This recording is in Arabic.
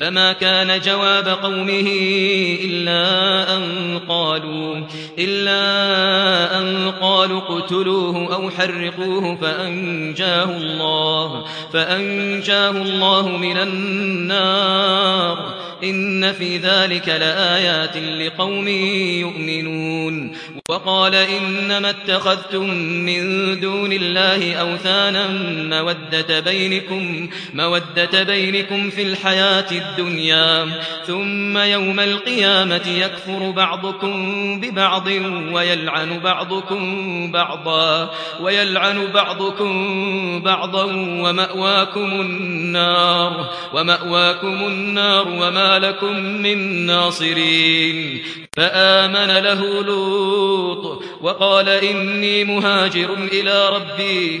فما كان جواب قومه إلا أن قالوا إلا أن قالوا اقتلوه أو حرقوه فأنجاه الله فأنجاه الله من النار إن في ذلك لآيات لقوم يؤمنون. وقال إنما اتخذتم من دون الله أوثانا مودة بينكم, مودة بينكم في الحياة الدنيا. ثم يوم القيامة يكفر بعضكم ببعض ويلعن بعضكم بعضا ويلعن بعضكم بعضا ومأواكم النار ومأواكم النار وما لكم من ناصرين. فآمن له لوط وقال إني مهاجر إلى ربي.